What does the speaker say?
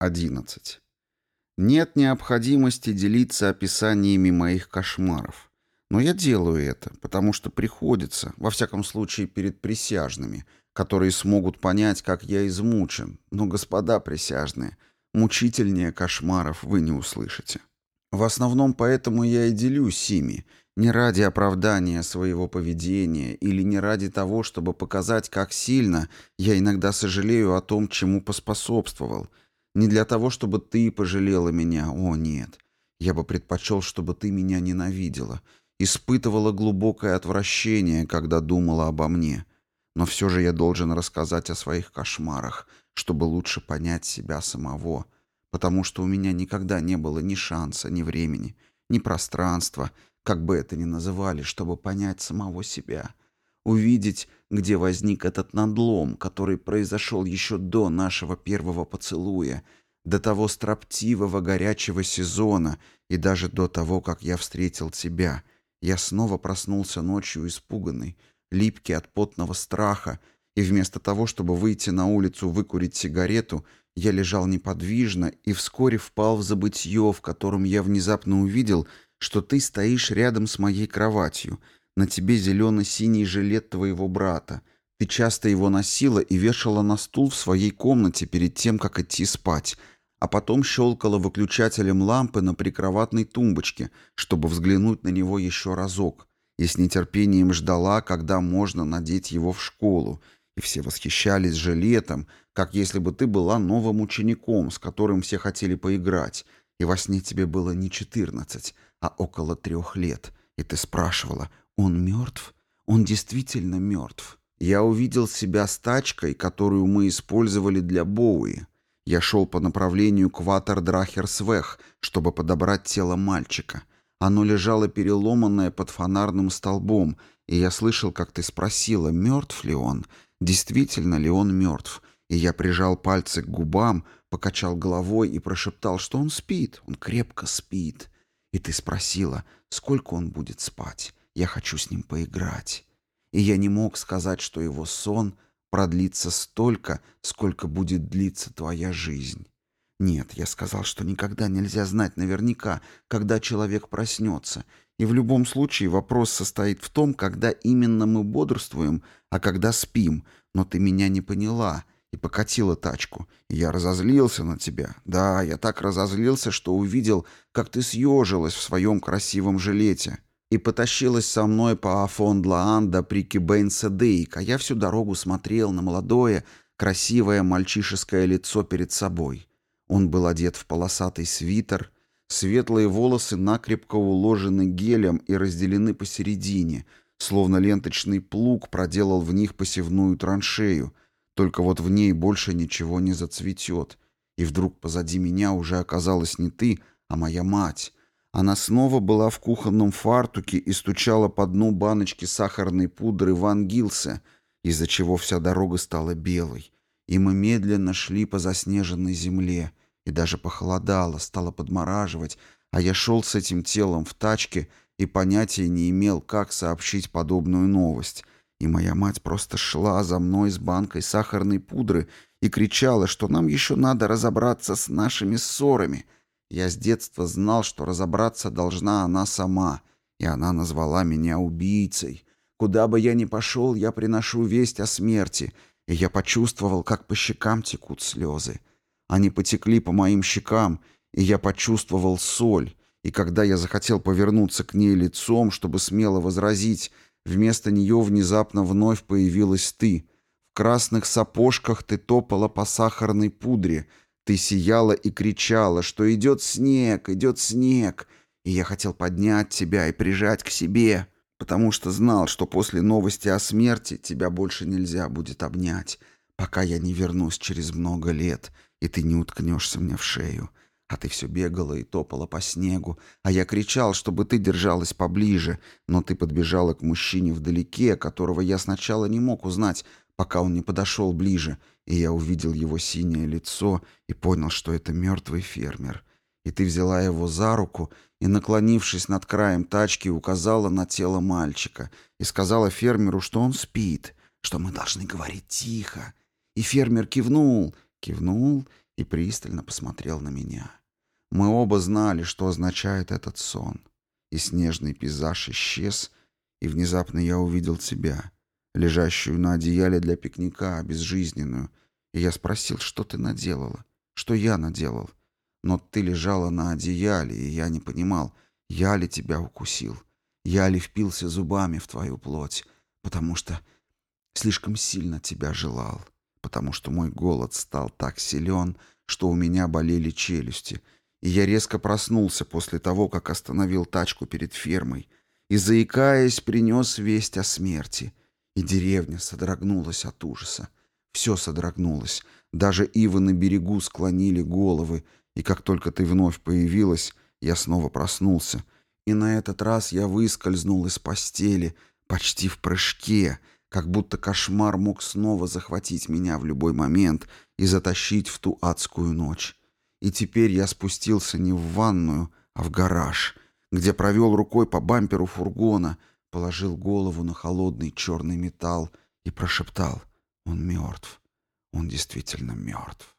11. Нет необходимости делиться описаниями моих кошмаров. Но я делаю это, потому что приходится, во всяком случае перед присяжными, которые смогут понять, как я измучен. Но, господа присяжные, мучительнее кошмаров вы не услышите. В основном поэтому я и делюсь ими, не ради оправдания своего поведения или не ради того, чтобы показать, как сильно я иногда сожалею о том, чему поспособствовал – не для того, чтобы ты пожалела меня, о нет. Я бы предпочел, чтобы ты меня ненавидела, испытывала глубокое отвращение, когда думала обо мне. Но все же я должен рассказать о своих кошмарах, чтобы лучше понять себя самого, потому что у меня никогда не было ни шанса, ни времени, ни пространства, как бы это ни называли, чтобы понять самого себя, увидеть, где возник этот надлом, который произошел еще до нашего первого поцелуя, до того строптивого горячего сезона и даже до того, как я встретил тебя. Я снова проснулся ночью испуганный, липкий от потного страха, и вместо того, чтобы выйти на улицу выкурить сигарету, я лежал неподвижно и вскоре впал в забытье, в котором я внезапно увидел, что ты стоишь рядом с моей кроватью — на тебе зелено-синий жилет твоего брата. Ты часто его носила и вешала на стул в своей комнате перед тем, как идти спать, а потом щелкала выключателем лампы на прикроватной тумбочке, чтобы взглянуть на него еще разок, и с нетерпением ждала, когда можно надеть его в школу, и все восхищались жилетом, как если бы ты была новым учеником, с которым все хотели поиграть, и во сне тебе было не четырнадцать, а около трех лет, и ты спрашивала, он мертв? Он действительно мертв. Я увидел себя с тачкой, которую мы использовали для Боуи. Я шел по направлению к Ватердрахерсвех, чтобы подобрать тело мальчика. Оно лежало переломанное под фонарным столбом, и я слышал, как ты спросила, мертв ли он, действительно ли он мертв. И я прижал пальцы к губам, покачал головой и прошептал, что он спит, он крепко спит. И ты спросила, сколько он будет спать. Я хочу с ним поиграть. И я не мог сказать, что его сон продлится столько, сколько будет длиться твоя жизнь. Нет, я сказал, что никогда нельзя знать наверняка, когда человек проснется. И в любом случае вопрос состоит в том, когда именно мы бодрствуем, а когда спим. Но ты меня не поняла и покатила тачку. И я разозлился на тебя. Да, я так разозлился, что увидел, как ты съежилась в своем красивом жилете и потащилась со мной по Афон-Длаан до Прикибейн-Седейк, а я всю дорогу смотрел на молодое, красивое мальчишеское лицо перед собой. Он был одет в полосатый свитер, светлые волосы накрепко уложены гелем и разделены посередине, словно ленточный плуг проделал в них посевную траншею, только вот в ней больше ничего не зацветет. И вдруг позади меня уже оказалась не ты, а моя мать, она снова была в кухонном фартуке и стучала по дну баночки сахарной пудры Ван Гилса, из-за чего вся дорога стала белой. И мы медленно шли по заснеженной земле, и даже похолодало, стало подмораживать, а я шел с этим телом в тачке и понятия не имел, как сообщить подобную новость. И моя мать просто шла за мной с банкой сахарной пудры и кричала, что нам еще надо разобраться с нашими ссорами — я с детства знал, что разобраться должна она сама, и она назвала меня убийцей. Куда бы я ни пошел, я приношу весть о смерти, и я почувствовал, как по щекам текут слезы. Они потекли по моим щекам, и я почувствовал соль, и когда я захотел повернуться к ней лицом, чтобы смело возразить, вместо нее внезапно вновь появилась ты. В красных сапожках ты топала по сахарной пудре, ты сияла и кричала, что идет снег, идет снег, и я хотел поднять тебя и прижать к себе, потому что знал, что после новости о смерти тебя больше нельзя будет обнять, пока я не вернусь через много лет, и ты не уткнешься мне в шею. А ты все бегала и топала по снегу, а я кричал, чтобы ты держалась поближе, но ты подбежала к мужчине вдалеке, которого я сначала не мог узнать, пока он не подошел ближе, и я увидел его синее лицо и понял, что это мертвый фермер. И ты взяла его за руку и, наклонившись над краем тачки, указала на тело мальчика и сказала фермеру, что он спит, что мы должны говорить тихо. И фермер кивнул, кивнул и пристально посмотрел на меня. Мы оба знали, что означает этот сон. И снежный пейзаж исчез, и внезапно я увидел тебя, лежащую на одеяле для пикника, безжизненную, и я спросил, что ты наделала, что я наделал. Но ты лежала на одеяле, и я не понимал, я ли тебя укусил, я ли впился зубами в твою плоть, потому что слишком сильно тебя желал, потому что мой голод стал так силен, что у меня болели челюсти, и я резко проснулся после того, как остановил тачку перед фермой, и, заикаясь, принес весть о смерти, и деревня содрогнулась от ужаса. Все содрогнулось, даже ивы на берегу склонили головы, и как только ты вновь появилась, я снова проснулся, и на этот раз я выскользнул из постели, почти в прыжке, как будто кошмар мог снова захватить меня в любой момент и затащить в ту адскую ночь. И теперь я спустился не в ванную, а в гараж, где провел рукой по бамперу фургона, положил голову на холодный черный металл и прошептал «Он мертв, он действительно мертв».